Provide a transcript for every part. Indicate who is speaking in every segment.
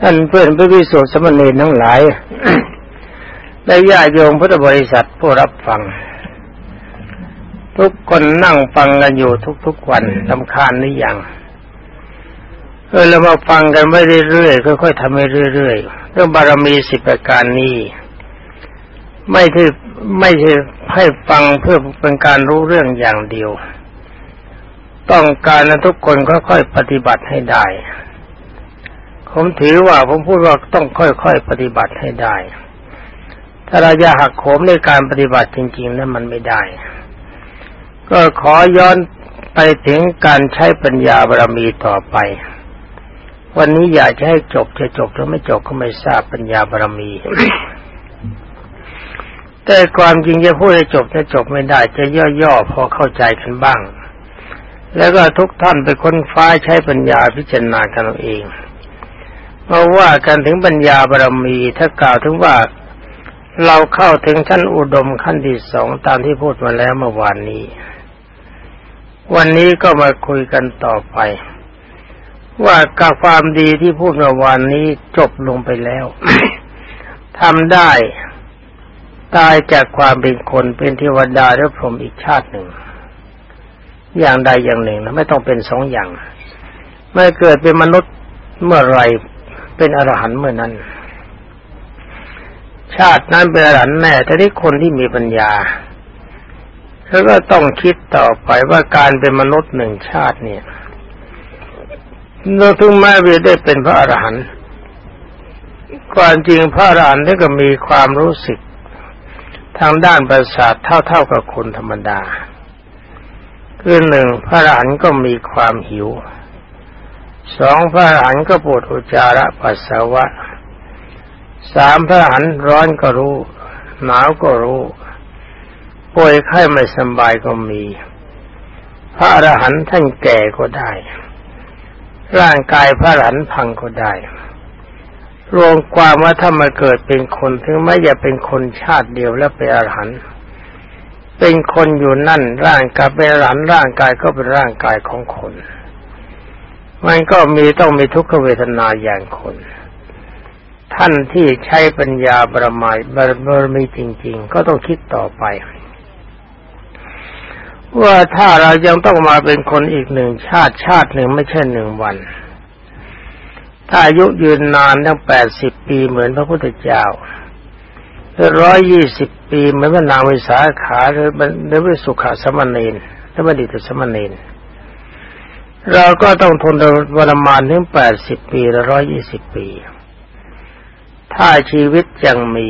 Speaker 1: ท่านเพื่อนพระพิสุทธิสมณีทั้งหลายและญาโยมพุทธบริษัทผู้รับฟัง ทุกคนนั่งฟังกันอยู่ทุกๆวันลำคาญหรือยังเออเรามาฟังกันไม่เรื่อยๆค่อยๆทำไปเรื่อยๆเรื่องบารมีสิบประการนี้ ไม่ใช่ไม่ใช่ให้ฟังเพื่อเป็นการรู้เรื่องอย่างเดียว ต้องการทุกคนค่อยๆปฏิบัติให้ได้ ผมถือว่าผมพูดว่าต้องค่อยๆปฏิบัติให้ได้ ถ้าเราจะหักโหมในการปฏิบัติจริงๆนั้นมันไม่ได้ ก็ขอย้อนไปถึงการใช้ปัญญาบารมีต่อไป วันนี้อยากจะให้จบจะจบหรือไม่จบก็ไม่ทราบปัญญาบารมี แต่ความจริงจะพูดให้จบจะจบไม่ได้ จะย่อๆพอเข้าใจกันบ้าง แล้วก็ทุกท่านไปค้นฟ้าใช้ปัญญาพิจารณากันเอาเอง เพราะว่ากันถึงปัญญาบารมี ถ้ากล่าวถึงว่าเราเข้าถึงชั้นอุดมขั้นที่สองตามที่พูดมาแล้วเมื่อวานนี้ วันนี้ก็มาคุยกันต่อไป ว่ากับความดีที่พูดเมื่อวานนี้จบลงไปแล้วทำได้ตายจากความเป็นคนเป็นเทวดาหรือพรหมอีกชาติหนึ่ง อย่างใดอย่างหนึ่งนะไม่ต้องเป็นสองอย่าง เมื่อเกิดเป็นมนุษย์เมื่อไร เป็นอรหันต์เมื่อนั้น ชาตินั้นเป็นอรหันต์แน่แต่ที่คนที่มีปัญญาเขาก็ต้องคิดต่อไปว่าการเป็นมนุษย์หนึ่งชาติเนี่ยเราถึงแม้จะได้เป็นพระอรหันต์ความจริงพระอรหันต์ก็มีความรู้สึก ทางด้านประสาทเท่าๆกับคนธรรมดา คือหนึ่งพระอรหันต์ก็มีความหิว สองพระหันก็ปวดอุจจาระปัสสาวะ สามพระหันร้อนก็รู้ หนาวก็รู้ ป่วยไข้ไม่สบายก็มี พระอรหันต์ท่านแก่ก็ได้ ร่างกายพระหลันพังก็ได้ รวมความว่าถ้ามาเกิดเป็นคนถึงแม้จะเป็นคนชาติเดียวแล้วเป็นอรหันต์เป็นคนอยู่นั่นร่างกายเป็นหลันร่างกายก็เป็นร่างกายของคน มันก็มีต้องมีทุกขเวทนาอย่างคน ท่านที่ใช้ปัญญาบรมายบารมีจริง ๆ ก็ต้องคิดต่อไป ว่าถ้าเรายังต้องมาเป็นคนอีกหนึ่งชาติชาติหนึ่งไม่ใช่หนึ่งวัน ถ้าอายุยืนนานตั้งแปดสิบปีเหมือนพระพุทธเจ้าหรือร้อยยี่สิบปีเหมือนพระนางวิสาขาหรือหรือพระสุขสมณีหรือพระดิตสมณีน เราก็ต้องทนวรมานถึงแปดสิบปีหรือร้อยยี่สิบปี ถ้าชีวิตยังมี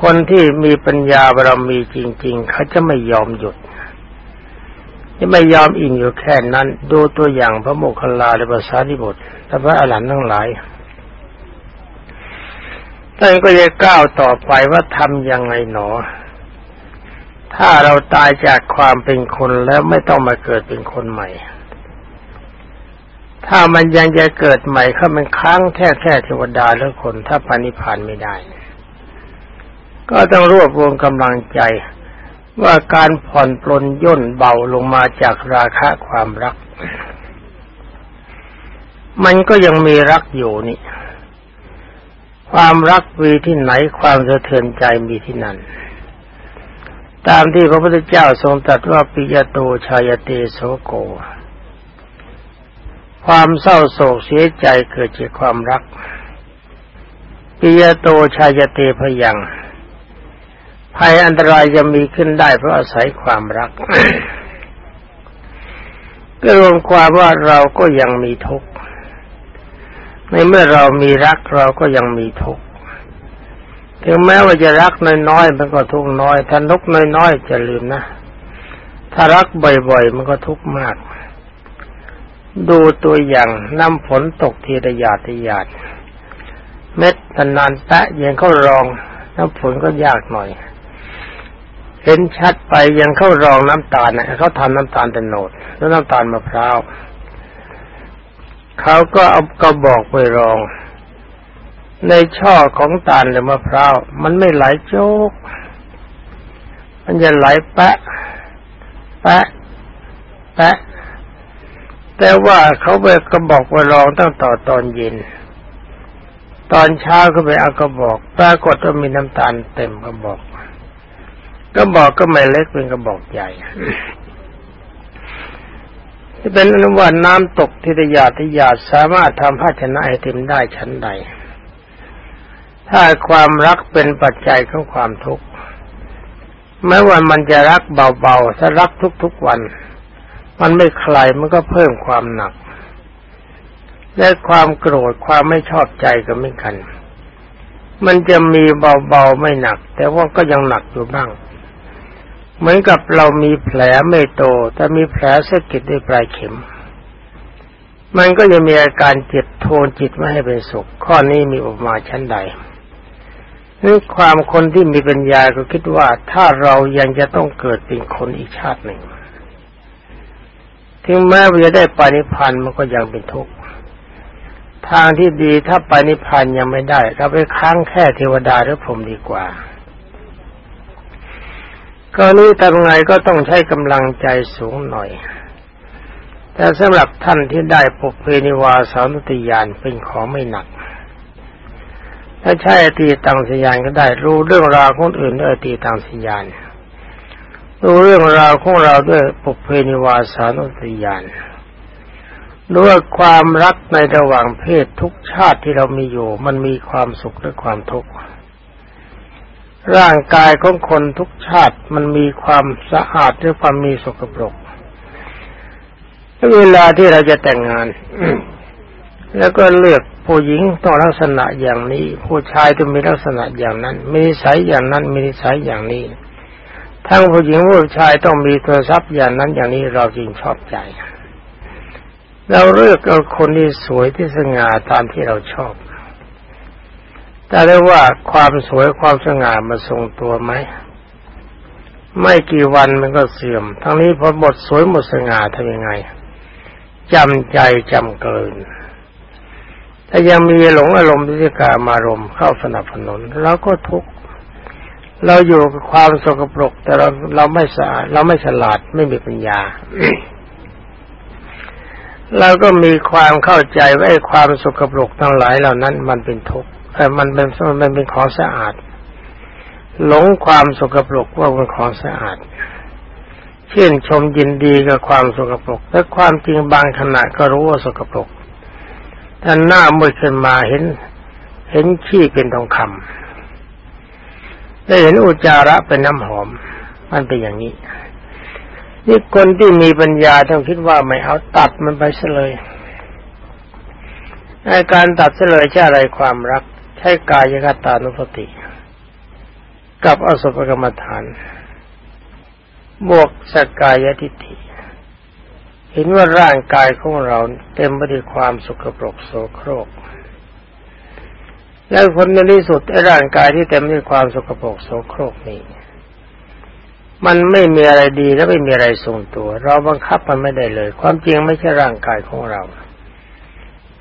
Speaker 1: คนที่มีปัญญาบารมีจริง ๆ เขาจะไม่ยอมหยุดจะไม่ยอมอิ่งอยู่แค่นั้น ดูตัวอย่างพระโมคคัลลาและภาษาดิบทและพระอรหันต์ทั้งหลายท่านก็จะก้าวต่อไปว่าทำยังไงหนอ ถ้าเราตายจากความเป็นคนแล้วไม่ต้องมาเกิดเป็นคนใหม่ ถ้ามันยังจะเกิดใหม่เข้ามันค้างแค่แค่เทวดาแล้วคน ถ้าปานิพานไม่ได้ ก็ต้องรวบรวมกำลังใจ ว่าการผ่อนปลนย่นเบาลงมาจากราคะความรัก มันก็ยังมีรักอยู่นี่ ความรักมีที่ไหนความสะเทือนใจมีที่นั่นตามที่พระพุทธเจ้าทรงตรัสว่าปิยโตชายเตโสโก ความเศร้าโศกเสียใจเกิดจากความรักปิยโตชายเตพยัง ภัยอันตรายจะมีขึ้นได้เพราะอาศัยความรัก ก็รวมความว่าเราก็ยังมีทุกข์ ในเมื่อเรามีรักเราก็ยังมีทุกข์ ถึงแม้ว่าจะรักน้อยๆมันก็ทุกข์น้อย ถ้านกน้อยๆจะลืมนะ ถ้ารักบ่อยๆมันก็ทุกข์มาก ดูตัวอย่างน้ำฝนตกทีระยาทียาดเม็ดนานแตะยังเข้ารอง น้ำฝนก็ยากหน่อย เห็นชัดไปยังเข้ารองน้ำตาลนะเขาทำน้ำตาลต่โนดแล้วน้ำตาลมะพร้าวเขาก็เอากระบอกไปรอง ในช่อของตาลหรือมะพร้าวมันไม่ไหลโจก มันจะไหลแปะ แปะ แปะ แต่ว่าเขาไปกระบอกไปรองตั้งต่อตอนเย็น ตอนเช้าก็ไปเอากระบอก ปรากฏว่ามีน้ำตาลเต็มกระบอกกระบอกก็ไม่เล็กเป็นกระบอกใหญ่ที่เป็นอนุวันน้ำตกที่ตยาทิยาสามารถทำภาชนะไอติมได้ชั้นใด ถ้าความรักเป็นปัจจัยของความทุกข์แม้ว่ามันจะรักเบาๆถ้ารักทุกๆวัน มันไม่คลายมันก็เพิ่มความหนัก และความโกรธความไม่ชอบใจก็ไม่กัน มันจะมีเบาๆไม่หนัก แต่ว่าก็ยังหนักอยู่บ้าง เหมือนกับเรามีแผลไม่โต แต่มีแผลสะกิดด้วยปลายเข็ม มันก็จะมีอาการเจ็บโทนจิตไม่ให้เป็นสุข ข้อนี้มีออกมาชั้นใดนี่ความคนที่มีปัญญาก็คิดว่าถ้าเรายังจะต้องเกิดเป็นคนอีกชาติหนึ่ง ถึงแม้ว่าจะได้ปานิพันธ์มันก็ยังเป็นทุกข์ทางที่ดีถ้าปานิพันธ์ยังไม่ได้เราไปค้างแค่เทวดาหรือพรหมดีกว่าก็นี้ทำไงก็ต้องใช้กำลังใจสูงหน่อย แต่สำหรับท่านที่ได้ปุเพนิวาสานุติยานเป็นของไม่หนัก ถ้าใช่ตีตังสยานก็ได้รู้เรื่องราวคนอื่นด้วยตีตังสยาน รู้เรื่องราวของเราด้วยปุเพนิวาสานุติยานรู้ว่าความรักในระหว่างเพศทุกชาติที่เรามีอยู่ มันมีความสุขและความทุกข์ร่างกายของคนทุกชาติมันมีความสะอาดหรือความมีสกปรกเวลาที่เราจะแต่งงาน แล้วก็เลือกผู้หญิงต้องลักษณะอย่างนี้ ผู้ชายต้องมีลักษณะอย่างนั้น มีนิสัยอย่างนั้นมีนิสัยอย่างนี้ ทั้งผู้หญิงผู้ชายต้องมีโทรศัพท์อย่างนั้นอย่างนี้เราจรึงชอบใจ เราเลือกเอาคนที่สวยที่สง่าตามที่เราชอบ แต่ได้ว่าความสวยความสง่ามาทรงตัวไหมไม่กี่วันมันก็เสื่อม ทั้งนี้พอหมดสวยหมดสง่าทำยังไงจำใจจำเกิน ถ้ายังมีหลงอารมณ์ที่กามารมเข้าสนับสนุนเราก็ทุกข์ เราอยู่กับความสกปรก แต่เราเราไม่สะอาดเราไม่ฉลาดไม่มีปัญญาเราก็มีความเข้าใจว่าความสกปรกทั้งหลายเหล่านั้น มันเป็นทุกข์แต่มันเป็นมันเป็นของสะอาด หลงความสกปรกว่าเป็นของสะอาดเช่นชมยินดีกับความสกปรกแต่ความจริงบางขณะก็รู้ว่าสกปรกแต่หน้ามืดขึ้นมาเห็น เห็นขี้เป็นทองคำ ได้เห็นอุจจาระเป็นน้ำหอม มันเป็นอย่างนี้ นี่คนที่มีปัญญาต้องคิดว่าไม่เอาตัดมันไปซะเลยในการตัดเสลยใช่อะไรความรัก ใช้กายคตานุสติ กับอสุภกรรมฐาน บวกสกายทิฏฐิ เห็นว่าร่างกายของเราเต็มไปด้วยความสุขปรกโสโครก แล้วผลในที่สุดไอ้ร่างกายที่เต็มด้วยความสุขปรกโสโครกนี้มันไม่มีอะไรดีและไม่มีอะไรทรงตัว เราบังคับมันไม่ได้เลย ความจริงไม่ใช่ร่างกายของเรา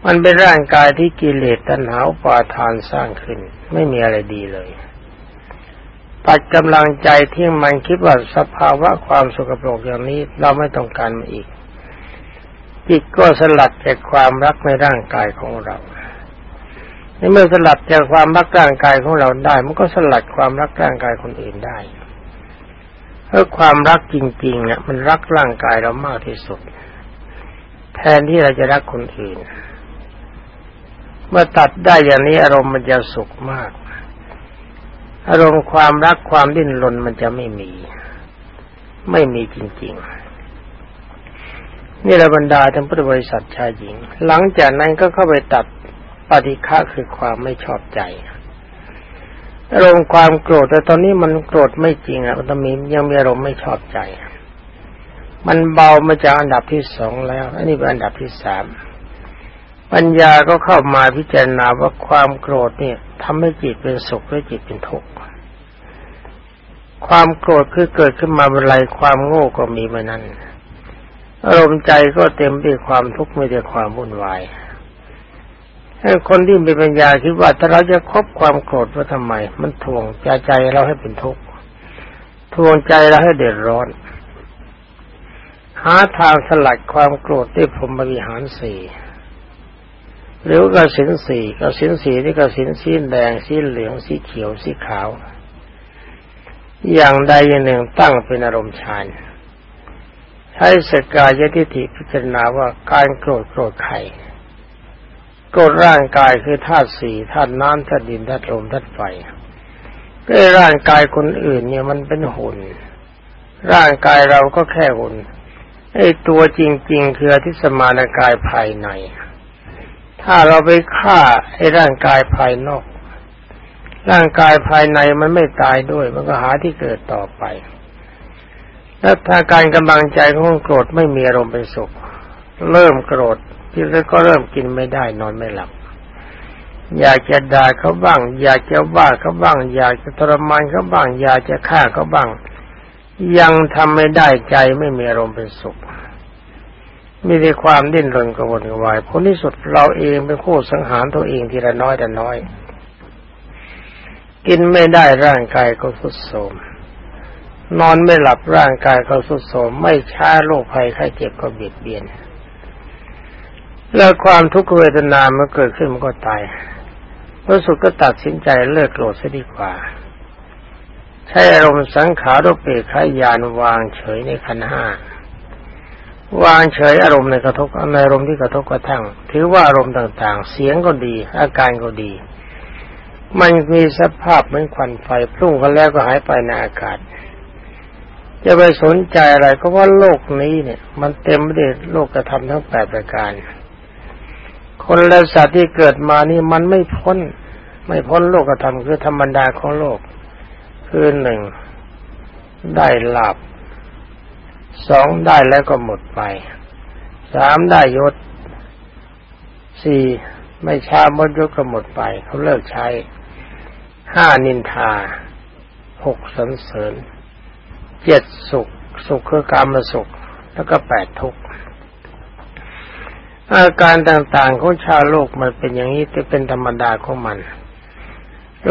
Speaker 1: มันเป็นร่างกายที่กิเลสตัณหาปาทานสร้างขึ้น ไม่มีอะไรดีเลยตัดกำลังใจที่มันคิดว่าสภาวะความสกปรกอย่างนี้ เราไม่ต้องการมันอีกจิตก็สลัดจากความรักในร่างกายของเรา ในเมื่อสลัดจากความรักร่างกายของเราได้ มันก็สลัดความรักร่างกายคนอื่นได้เพราะความรักจริงๆเนี่ยมันรักร่างกายเรามากที่สุด แทนที่เราจะรักคนอื่น เมื่อตัดได้อย่างนี้อารมณ์มันจะสุขมาก อารมณ์ความรักความดิ้นรนมันจะไม่มี ไม่มีจริงๆนี่ระบรรดาท่านพุทธบริษัทชายหญิง หลังจากนั้นก็เข้าไปตัด ปฏิฆะคือความไม่ชอบใจอารมณ์ความโกรธแต่ตอนนี้มันโกรธไม่จริงอะมันมียังมีอารมณ์ไม่ชอบใจ มันเบามาจากอันดับที่สองแล้ว อันนี้เป็นอันดับที่สามปัญญาก็เข้ามาพิจารณาว่าความโกรธเนี่ยทำให้จิตเป็นสุขหรือจิตเป็นทุกข์ความโกรธคือเกิดขึ้นมาเมื่อไรความโง่ก็มีมานั้นอารมณ์ใจก็เต็มไปด้วยความทุกข์ไม่ด้ความวุ่นวาย ให้คนที่มีปัญญาคิดว่าถ้าเราจะคบความโกรธว่าทำไม มันทวงใจใจเราให้เป็นทุกข์ทวงใจเราให้เดือดร้อน หาทางสลัดความโกรธด้วยพรหมวิหารสี่หรือกสินสีกสินสีที่กสินสีแดงสีเหลืองสีเขียวสีขาว อย่างใดอย่างหนึ่งตั้งเป็นอารมณ์ฌานใช้สกายทิฏฐิพิจารณาว่าการโกรธโกรธใคร กรธร่างกายคือธาตุสี่ธาตุน้ำธาตุดินธาตุลมธาตุไฟก็ร่างกายคนอื่นเนี่ยมันเป็นหุ่น ร่างกายเราก็แค่หุ่นไอ้ตัวจริง ๆ คือทิสมานกายภายใน ถ้าเราไปฆ่าไอ้ร่างกายภายนอก ร่างกายภายในมันไม่ตายด้วย มันก็หาที่เกิดต่อไป แล้วถ้าการกำลังใจของโกรธไม่มีอารมณ์เป็นสุข เริ่มโกรธ ที่แล้วก็เริ่มกินไม่ได้นอนไม่หลับ อยากจะด่าเขาบ้าง อยากจะว่าเขาบ้าง อยากจะทรมานเขาบ้าง อยากจะฆ่าเขาบ้าง ยังทำไม่ได้ใจไม่มีอารมณ์เป็นสุขมีแต่ความดิ้นรนกระวนกระวายผลที่สุดเราเองเป็นผู้สังหารตัวเองทีละน้อยแต่น้อย กินไม่ได้ร่างกายก็ทุดโทรมนอนไม่หลับร่างกายก็ทุดโทรมไม่ช้าโรคภัยไข้เจ็บก็เบียดเบียน แล้วความทุกขเวทนามันเกิดขึ้นมันก็ตายพระสุดก็ตัดสินใจเลิกโกรธซะดีกว่า ใช้อารมณ์สังขารเปรขายานวางเฉยในขันห้าวางเฉยอารมณ์ในกระทบในอารมณ์ที่กระทบกระทั่ง ถือว่าอารมณ์ต่างๆ เสียงก็ดี อาการก็ดี มันมีสภาพเหมือนควันไฟพุ่งกันแล้วก็หายไปในอากาศ จะไปสนใจอะไรก็ว่าโลกนี้เนี่ย มันเต็มไปด้วยโลกกระทำทั้งแปดประการ คนและสัตว์ที่เกิดมานี่มันไม่พ้น ไม่พ้นโลกธรรมคือธรรมดาของโลก คือหนึ่งได้ลาบสองได้แล้วก็หมดไปสามได้ยศสี่ไม่ช้ามดยศก็หมดไป เขาเลิกใช้ห้านินทาหกสันเสริญเจ็ดสุข สุขคือการมาสุข แล้วก็แปดทุกข์ อาการต่างๆของชาวโลกมันเป็นอย่างนี้จะเป็นธรรมดาของมัน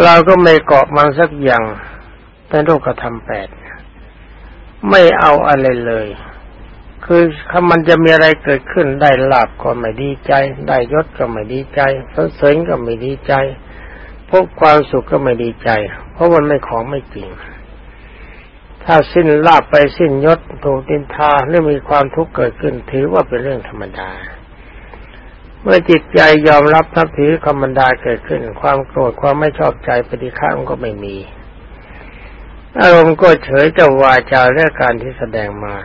Speaker 1: เราก็ไม่เกาะมันสักอย่างเป็นโลกธรรมแปดไม่เอาอะไรเลย คือถ้ามันจะมีอะไรเกิดขึ้นได้ลาบก็ไม่ดีใจ ได้ยศก็ไม่ดีใจสรรเสริญก็ไม่ดีใจพบความสุขก็ไม่ดีใจ เพราะมันไม่ของไม่จริง ถ้าสิ้นลาบไปสิ้นยศถูกตินทาหรือมีความทุกข์เกิดขึ้น ถือว่าเป็นเรื่องธรรมดา เมื่อจิตใจยอมรับทับถือคำบรรดาเกิดขึ้น ความโกรธความไม่ชอบใจปฏิฆาก็ไม่มี อารมณ์ก็เฉยจะวาจาเรื่องการที่แสดงมา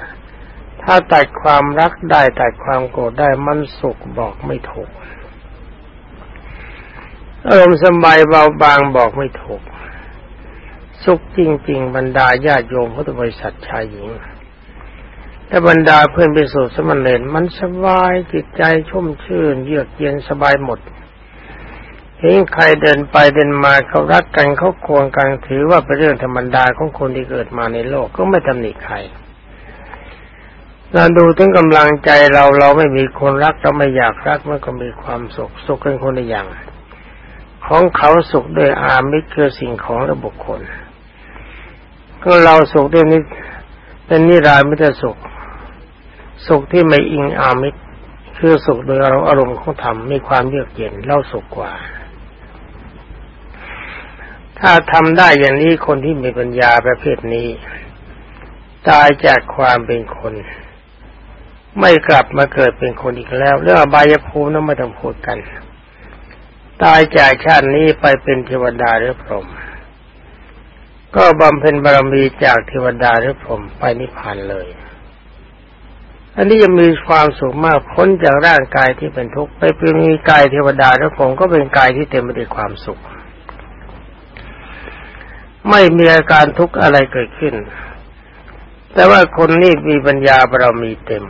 Speaker 1: ถ้าตัดความรักได้ตัดความโกรธได้มันสุขบอกไม่ถูก อารมณ์สบายเบาบางบอกไม่ถูก สุขจริง ๆ บรรดาญาโยมพุทธบริษัทชายหญิง แต่บรรดาเพื่อนไปสู่สมณเณรมันสบายจิตใจชุ่มชื่น เยือกเย็นสบายหมดเห็นใครเดินไปเดินมาเขารักกันเขาควงกันถือว่าเป็นเรื่องธรรมดาของคนที่เกิดมาในโลกก็ไม่ตำหนิใครเราดูถึงกำลังใจเราเราไม่มีคนรักเราไม่อยากรักมันก็มีความสุขสุขเป็นคนในอย่าง ของเขาสุขด้วยอามิตรคือสิ่งของและบุคคล ก็เราสุขด้วยนี้เป็นนิรามิตรสุข สุขที่ไม่อิงอามิตรคือสุขโดยอารมณ์ของธรรมมีความเยือกเย็นเล่าสุขกว่า ถ้าทำได้อย่างนี้คนที่มีปัญญาประเภทนี้ ตายจากความเป็นคน ไม่กลับมาเกิดเป็นคนอีกแล้ว เรื่องอบายภูมินั้นไม่ต้องพูดกัน ตายจากชาตินี้ไปเป็นเทวดาหรือพรหมก็บำเพ็ญบารมีจากเทวดาหรือพรหมไปนิพพานเลย อันนี้จะมีความสุขมากพ้นจากร่างกายที่เป็นทุกข์ไปเป็นมีกายเทวดาแล้วผมก็เป็นกายที่เต็มไปด้วยความสุข ไม่มีอาการทุกข์อะไรเกิดขึ้น แต่ว่าคนนี้มีปัญญาบารมีเต็ม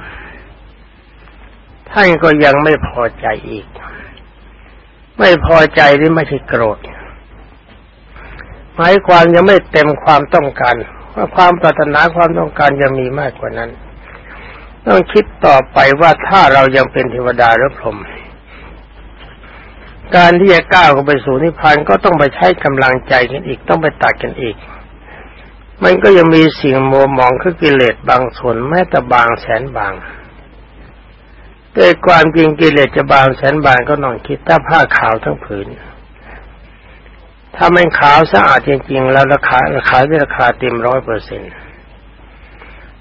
Speaker 1: ท่านก็ยังไม่พอใจอีก ไม่พอใจนี่ไม่ใช่โกรธหมายความยังไม่เต็มความต้องการว่าความปรารถนาความต้องการยังมีมากกว่านั้น ต้องคิดต่อไปว่าถ้าเรายังเป็นเทวดาหรือพรหมการที่จะก้าวไปสู่นิพพานก็ต้องไปใช้กำลังใจกันอีกต้องไปตัดกันอีก มันก็ยังมีสิ่งโมมองคือกิเลสบางส่วนแม้แต่บางแสนบางด้วยความจริงกิเลสจะบางแสนบางก็นองคิดถ้าผ้าขาวทั้งผืน ถ้ามันขาวสะอาดจริงๆ แล้วราคาราคาได้ราคาเต็มร้อยเปอร์เซ็นต์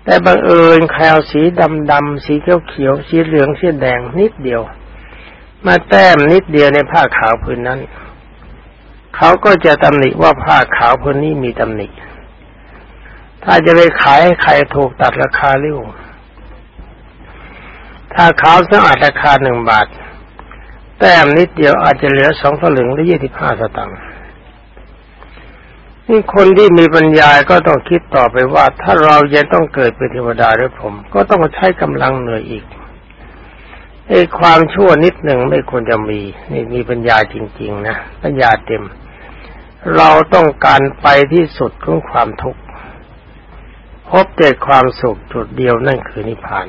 Speaker 1: แต่บังเอิญใครเอาสีดำดำสีเขียวเขียวสีเหลืองสีแดงนิดเดียว มาแต้มนิดเดียวในผ้าขาวผืนนั้น เขาก็จะตำหนิว่าผ้าขาวผืนนี้มีตำหนิ ถ้าจะไปขายให้ใครถูกตัดราคาเร็วถ้าขาวสะอาดราคาหนึ่งบาท แต้มนิดเดียวอาจจะเหลือสองสลึงหรือยี่สิบห้าสตางค์ นี่คนที่มีปัญญาก็ต้องคิดต่อไปว่า ถ้าเรายังต้องเกิดเป็นเทวดาด้วยผม ก็ต้องใช้กำลังเหนื่อยอีกไอ้ความชั่วนิดหนึ่งไม่ควรจะมีนี่มีปัญญาจริง ๆ นะปัญญาเต็ม เราต้องการไปที่สุดของความทุกข์ พบแต่ความสุขจุดเดียวนั่นคือนิพพาน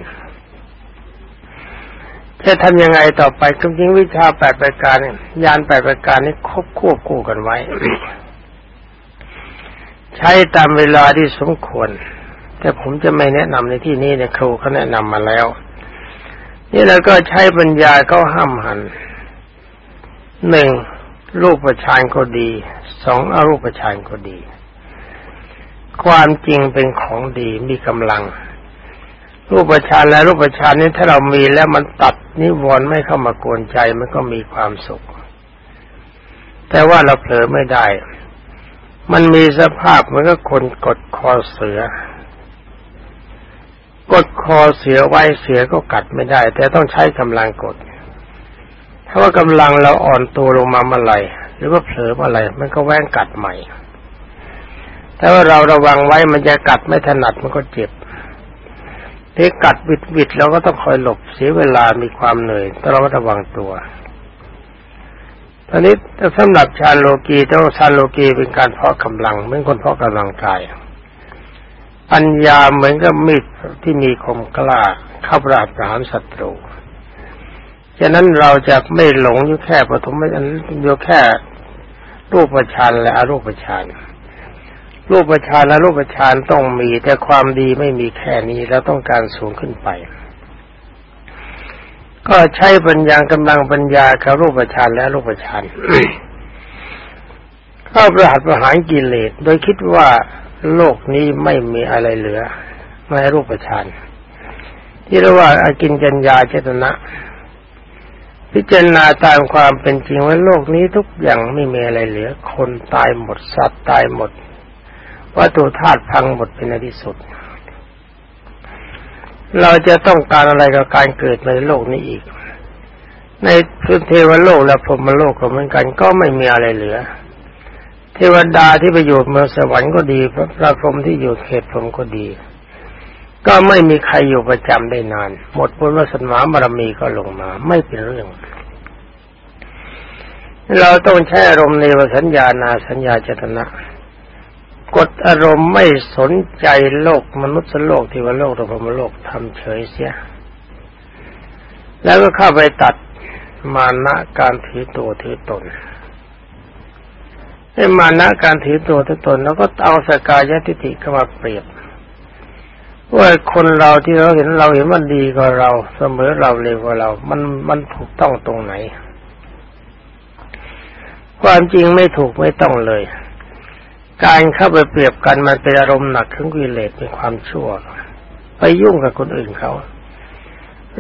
Speaker 1: จะทำยังไงต่อไปจริงๆวิชาแปดประการยานแปดประการนี้คบควบคู่กันไว้ ใช้ตามเวลาที่สมควร แต่ผมจะไม่แนะนำในที่นี้เนี่ยครูเขาแนะนำมาแล้ว นี่แล้วก็ใช้ปัญญาก็ห้ามหันหนึ่งรูปประชานก็ดีสองอรูปประชานก็ดี ความจริงเป็นของดีมีกำลัง รูปฌานและรูปฌานนี้ถ้าเรามีแล้วมันตัดนิวรณ์ไม่เข้ามากวนใจมันก็มีความสุข แต่ว่าเราเผลอไม่ได้ มันมีสภาพเหมือนกับคนกดคอเสือ กดคอเสือไว้เสือก็กัดไม่ได้ แต่ต้องใช้กำลังกด ถ้าว่ากำลังเราอ่อนตัวลงมาเมื่อไหร่หรือว่าเผลอเมื่อไหร่มันก็แว้งกัดใหม่แต่ว่าเราระวังไว้มันจะกัดไม่ถนัดมันก็เจ็บที่กัดบิดบิดเราก็ต้องคอยหลบเสียเวลามีความเหนื่อยต้องระวังตัว อันนี้สำหรับชาโลกีต้องชาโลกีเป็นการเพาะกำลังเหมือนคนเพาะกำลังกาย ปัญญาเหมือนกับมีดที่มีคมกล้าเข้าปราบปรามศัตรูฉะนั้นเราจะไม่หลงอยู่แค่ปฐมอยู่แค่รูปฌานและอรูปฌานรูปฌานและรูปฌานต้องมีแต่ความดีไม่มีแค่นี้เราต้องการสูงขึ้นไป ก็ใช้ปัญญากำลังปัญญากับรูปฌานและรูปฌานเข้าประหัตประหารกิเลสโดยคิดว่าโลกนี้ไม่มีอะไรเหลือในรูปฌานที่เรียกว่าอากินจัญญาเจตนะ พิจารณาตามความเป็นจริงว่าโลกนี้ทุกอย่างไม่มีอะไรเหลือ คนตายหมดสัตว์ตายหมดวัตถุธาตุพังหมดเป็นในที่สุด เราจะต้องการอะไรกับการเกิดในโลกนี้อีก ในพื้นเทวโลกและพรมโลกก็เหมือนกันก็ไม่มีอะไรเหลือ เทวดาที่ไปอยู่เมืองสวรรค์ก็ดีพระพระพรหมที่อยู่เขตพรหมก็ดี ก็ไม่มีใครอยู่ประจำได้นาน หมดบุญวาสนาบารมีก็ลงมา ไม่เป็นเรื่อง เราต้องแช่อารมณ์ในวสัญญานาสัญญาเจตนะ กดอารมณ์ไม่สนใจโลกมนุษย์โลกที่ว่าโลกธรรมโลกทำเฉยเสีย แล้วก็เข้าไปตัดมานะการถือตัวถือตนไอ้มานะการถือตัวถือตน แล้วก็เอาสกายทิฏฐิเข้ามาเปรียบว่าคนเราที่เราเห็นเราเห็นมันดีกว่าเรา เสมอเราเร็วกว่าเรา มันมันถูกต้องตรงไหน ความจริงไม่ถูกไม่ต้องเลย การเข้าไปเปรียบกันมันเป็นอารมณ์หนักของกิเลสเป็นความชั่ว ไปยุ่งกับคนอื่นเขา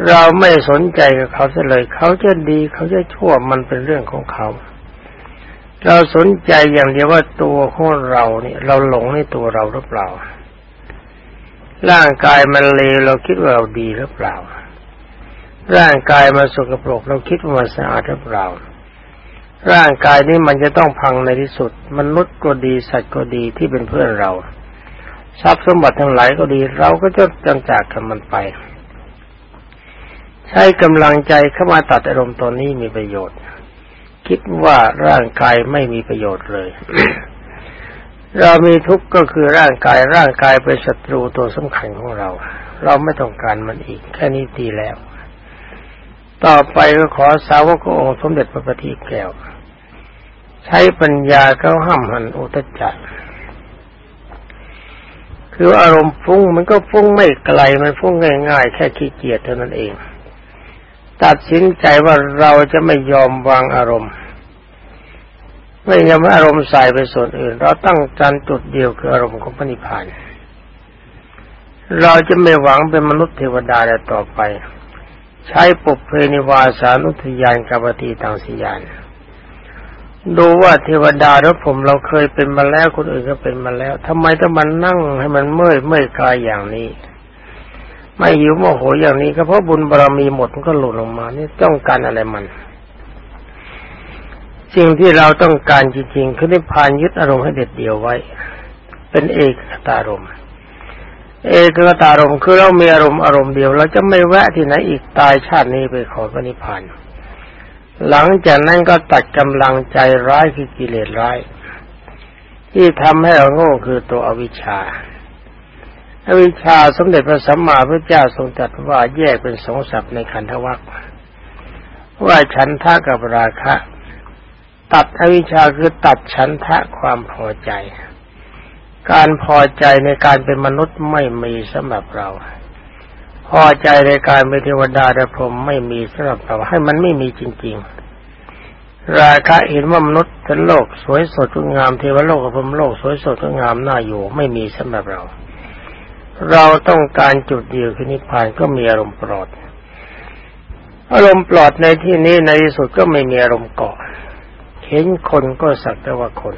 Speaker 1: เราไม่สนใจกับเขาเลย เขาจะดีเขาจะชั่วมันเป็นเรื่องของเขา เราสนใจอย่างเดียวว่าตัวของเราเนี่ย เราหลงในตัวเราหรือเปล่า ร่างกายมันเลวเราคิดว่าเราดีหรือเปล่า ร่างกายมันสกปรกเราคิดว่ามันสะอาดหรือเปล่า ร่างกายนี้มันจะต้องพังในที่สุด มนุษย์ก็ดีสัตว์ก็ดีที่เป็นเพื่อนเรา ทรัพย์สมบัติทั้งหลายก็ดี เราก็จะจังจากกับมันไป ใช้กำลังใจเข้ามาตัดอารมณ์ตอนนี้มีประโยชน์ คิดว่าร่างกายไม่มีประโยชน์เลย เรามีทุกข์ก็คือร่างกายร่างกายเป็นศัตรูตัวสำคัญของเรา เราไม่ต้องการมันอีก แค่นี้ดีแล้ว ต่อไปก็ขอสาวกองค์สมเด็จพระบัณฑิตแก้ว ใช้ปัญญาเขาห้ามหันอุตจักคืออารมณ์ฟุ้งมันก็ฟุ้งไม่ไกลมันฟุ้งง่ายๆ แค่ขี้เกียจเท่านั้นเอง ตัดสินใจว่าเราจะไม่ยอมวางอารมณ์ ไม่ยอมอารมณ์ใส่ไปส่วนอื่น เราตั้งจันจุดเดียวคืออารมณ์ของพระนิพพานเราจะไม่หวังเป็นมนุษย์เทวดาแล้วต่อไป ใช้ปุเพนิวาสานุทยานกับปฏิตังสิยาน ดูว่าเทวดาหรือผมเราเคยเป็นมาแล้วคนอื่นก็เป็นมาแล้วทำไมต้องมานั่งให้มันเมื่อยเมื่อยกายอย่างนี้ ไม่หิวโมโหอย่างนี้ก็เพราะบุญบารรมีหมดมันก็หล่นลงมานี่ต้องการอะไรมันสิ่งที่เราต้องการจริงๆคือนิพพานยึดอารมณ์ให้เด็ดเดี่ยวไว้ เป็นเอกตารมณ์ เอกตารมคือเรามีอารมณ์อารมณ์เดียว เราจะไม่แวะที่ไหนอีกตายชาตินี้ไปขอพระนิพพานหลังจากนั้นก็ตัดกำลังใจร้ายคือกิเลสร้าย ที่ทำให้เราโง่คือตัวอวิชชาอวิชชาสมเด็จพระสัมมาพุทธเจ้าทรงตรัสว่าแยกเป็นสองศัพท์ในขันธวัคว่าฉันทะกับราคะ ตัดอวิชชาคือตัดฉันทะความพอใจ การพอใจในการเป็นมนุษย์ไม่มีสำหรับเรา พอใจในการเป็นเทวดาและพรหมไม่มีสำหรับเรา ให้มันไม่มีจริง ๆ ราคะเห็นว่ามนุษย์ทั้งโลก สวยสดงามเทวโลกกับพรหมโลก สวยสดงามน่าอยู่ ไม่มีสำหรับเรา เราต้องการจุดเดียวคือนิพพานก็มีอารมณ์ปลอด อารมณ์ปลอดในที่นี้ในที่สุดก็ไม่มีอารมณ์เกาะ เห็นคนก็สักแต่ว่าคน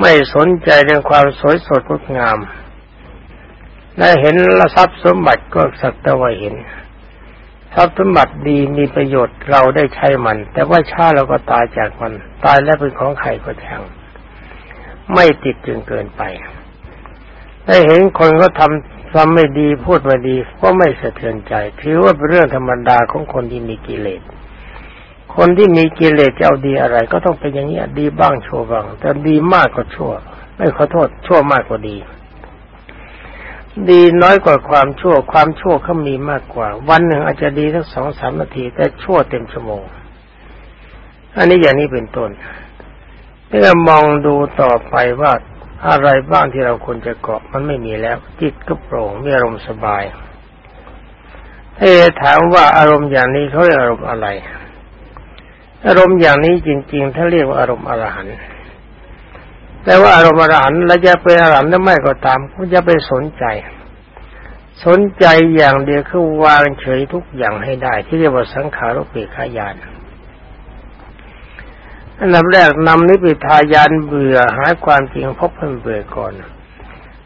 Speaker 1: ไม่สนใจเรื่องความสวยสดงดงามและเห็นละทรัพย์สมบัติก็สักแต่ว่าเห็น ทรัพย์สมบัติดีมีประโยชน์เราได้ใช้มัน แต่ว่าชาเราก็ตายจากมัน ตายแล้วเป็นของใครก็แทงไม่ติดจนเกินไป ได้เห็นคนก็ทำทำไม่ดีพูดไม่ดีก็ไม่สะเทือนใจ ถือว่าเป็นเรื่องธรรมดาของคนที่มีกิเลส คนที่มีกิเลสจะเอาดีอะไร ก็ต้องเป็นอย่างนี้ดีบ้างชั่วบ้าง แต่ดีมากกว่าชั่ว ไม่ขอโทษชั่วมากกว่าดี ดีน้อยกว่าความชั่ว ความชั่วเขามีมากกว่า วันหนึ่งอาจจะดีสักสองสามนาที แต่ชั่วเต็มชั่วโมง อันนี้อย่างนี้เป็นต้นเมื่อมองดูต่อไปว่าอะไรบ้างที่เราควรจะเกาะมันไม่มีแล้ว จิตก็โปร่งมีอารมณ์สบายเอถามว่าอารมณ์อย่างนี้เขาเรียกอารมณ์อะไร อารมณ์อย่างนี้จริงๆถ้าเรียกว่าอารมณ์อรหันต์แต่ว่าอารมณ์อรหันต์เราจะเป็นอรหันต์หรือไม่ก็ตามก็จะไปสนใจ สนใจอย่างเดียวคือวางเฉยทุกอย่างให้ได้ ที่เรียกว่าสังขารุปเปกขายานอันดับแรกนำนิพิทายานเบื่อหาความจริงพบเพิ่มเบื่อก่อน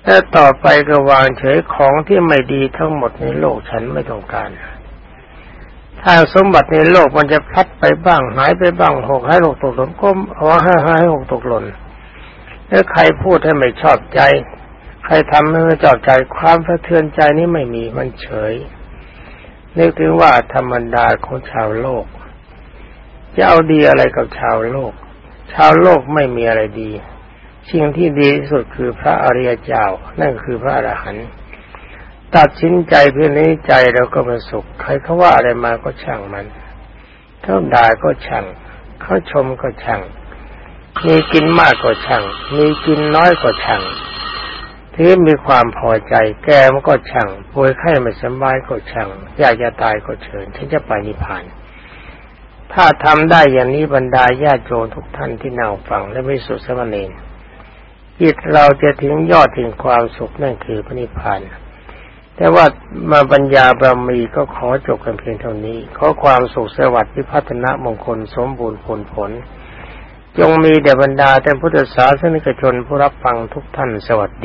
Speaker 1: แล้วต่อไปก็วางเฉยของที่ไม่ดีทั้งหมดในโลกฉันไม่ต้องการ ถ้าสมบัติในโลกมันจะพลัดไปบ้างหายไปบ้างหกให้หกตกหล่นก็เอาห้าให้หกตกหล่นแล้วใครพูดให้ไม่ชอบใจ ใครทำให้ไม่ชอบใจความสะเทือนใจนี้ไม่มีมันเฉยนึกถึงว่าธรรมดาของชาวโลก จะเอาดีอะไรกับชาวโลก ชาวโลกไม่มีอะไรดีสิ่งที่ดีที่สุดคือพระอริยเจ้านั่นคือพระอรหันต์ ตัดสินใจเพื่อนี้ใจเราก็มาสุข ใครเขาว่าอะไรมาก็ช่างมันเขาด่าก็ช่างเขาชมก็ช่างมีกินมากก็ช่างมีกินน้อยก็ช่างที่มีความพอใจ แกมันก็ช่างป่วยไข้ไม่สบายก็ช่างอยากจะตายก็เชิญฉันจะไปนิพพาน ถ้าทำได้อย่างนี้บรรดาญาติโยมทุกท่านที่นั่งฟังและไม่สุดสมณีจิตเราจะถึงยอดถึงความสุขนั่นคือพระนิพพาน แต่ว่ามาปัญญาบารมีก็ขอจบกันเพียงเท่านี้ ขอความสุขสวัสดิ์พิพัฒนามงคลสมบูรณ์ผลผล จงมีแด่บรรดาแต่พุทธศาสนิกชนผู้รับฟังทุกท่านสวัสดี